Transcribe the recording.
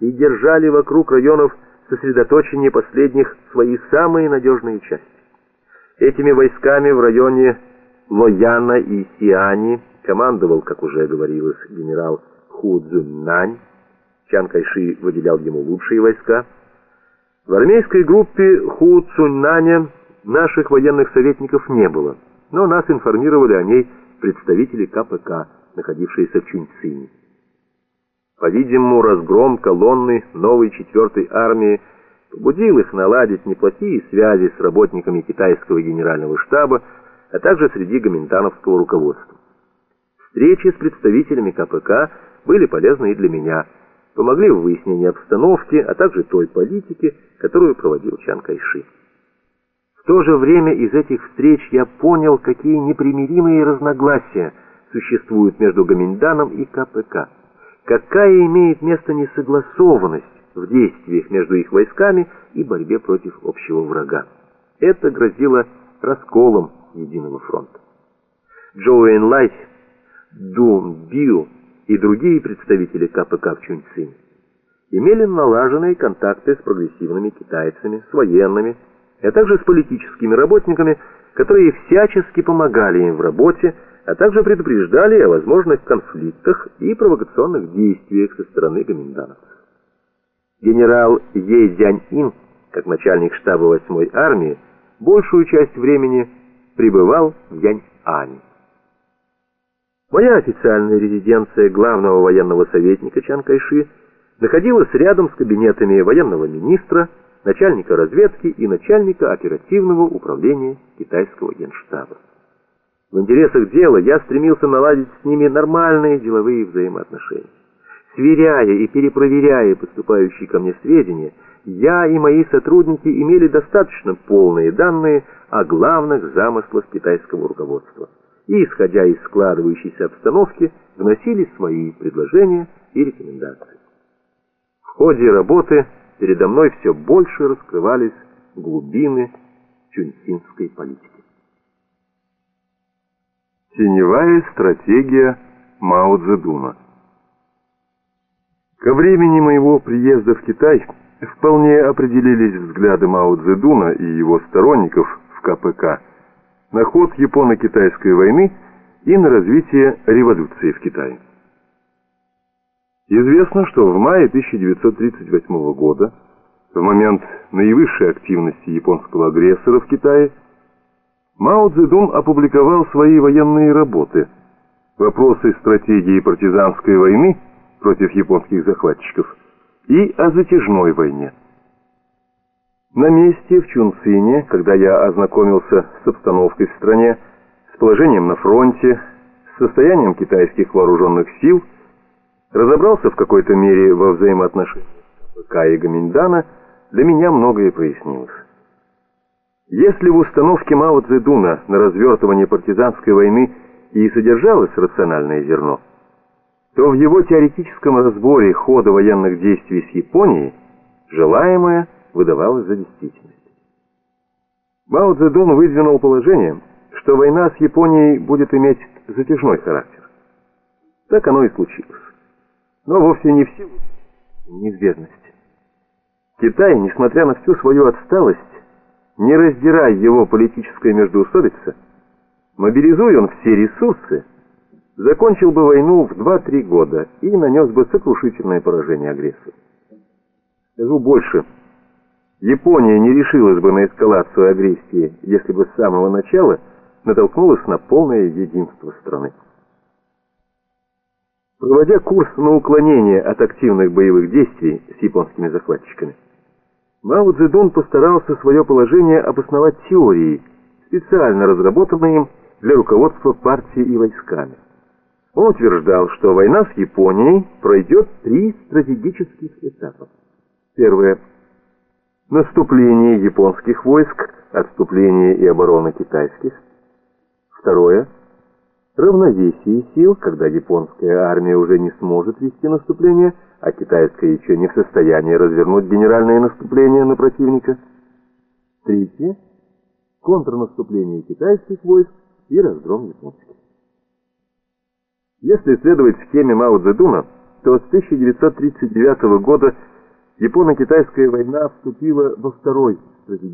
и держали вокруг районов сосредоточения последних свои самые надежные части. Этими войсками в районе Лояна и Сиани командовал, как уже говорилось, генерал Ху Цзуньнань. Чан Кайши выделял ему лучшие войска. В армейской группе Ху Цуньнаня наших военных советников не было, но нас информировали о ней представители КПК, находившиеся в Чуньцине. По-видимому, разгром колонны новой четвертой армии побудил их наладить неплохие связи с работниками китайского генерального штаба, а также среди гоминтановского руководства. Встречи с представителями КПК были полезны и для меня, помогли в выяснении обстановки, а также той политики, которую проводил Чан Кайши. В то же время из этих встреч я понял, какие непримиримые разногласия существуют между Гоминданом и КПК какая имеет место несогласованность в действиях между их войсками и борьбе против общего врага. Это грозило расколом единого фронта. Джоуэн Лай, Дун Био и другие представители КПК в Чуньцине имели налаженные контакты с прогрессивными китайцами, с военными, а также с политическими работниками, которые всячески помогали им в работе, а также предупреждали о возможных конфликтах и провокационных действиях со стороны гоминдановцев. Генерал Е. Дзянь-Ин, как начальник штаба 8-й армии, большую часть времени пребывал в Янь-Ане. Моя официальная резиденция главного военного советника Чан Кайши находилась рядом с кабинетами военного министра, начальника разведки и начальника оперативного управления китайского генштаба. В интересах дела я стремился наладить с ними нормальные деловые взаимоотношения. Сверяя и перепроверяя поступающие ко мне сведения, я и мои сотрудники имели достаточно полные данные о главных замыслах китайского руководства и, исходя из складывающейся обстановки, вносили свои предложения и рекомендации. В ходе работы передо мной все больше раскрывались глубины чунсинской политики. Теневая стратегия Мао Цзэдуна Ко времени моего приезда в Китай вполне определились взгляды Мао Цзэдуна и его сторонников в КПК на ход Японо-Китайской войны и на развитие революции в Китае. Известно, что в мае 1938 года, в момент наивысшей активности японского агрессора в Китае, Мао Цзэдун опубликовал свои военные работы «Вопросы стратегии партизанской войны против японских захватчиков» и о затяжной войне. На месте в Чунцине, когда я ознакомился с обстановкой в стране, с положением на фронте, с состоянием китайских вооруженных сил, разобрался в какой-то мере во взаимоотношениях КПК и Гаминьдана, для меня многое прояснилось. Если в установке Мао Цзэдуна на развертывание партизанской войны и содержалось рациональное зерно, то в его теоретическом разборе хода военных действий с Японией желаемое выдавалось за действительность. Мао Цзэдун выдвинул положение, что война с Японией будет иметь затяжной характер. Так оно и случилось. Но вовсе не в силу неизбежности. Китай, несмотря на всю свою отсталость, не раздирая его политическая междоусобица, мобилизуя он все ресурсы, закончил бы войну в 2-3 года и нанес бы сокрушительное поражение агрессору. Скажу больше. Япония не решилась бы на эскалацию агрессии, если бы с самого начала натолкнулась на полное единство страны. Проводя курс на уклонение от активных боевых действий с японскими захватчиками, Мао Цзэдун постарался свое положение обосновать теорией, специально разработанной им для руководства партией и войсками. Он утверждал, что война с Японией пройдет три стратегических этапа. Первое. Наступление японских войск, отступление и оборона китайских. Второе равновесие сил, когда японская армия уже не сможет вести наступление, а китайская еще не в состоянии развернуть генеральное наступление на противника. Третье – контрнаступление китайских войск и разгром японских. Если следовать схеме Мао Цзэдуна, то с 1939 года Японо-Китайская война вступила во второй стратегический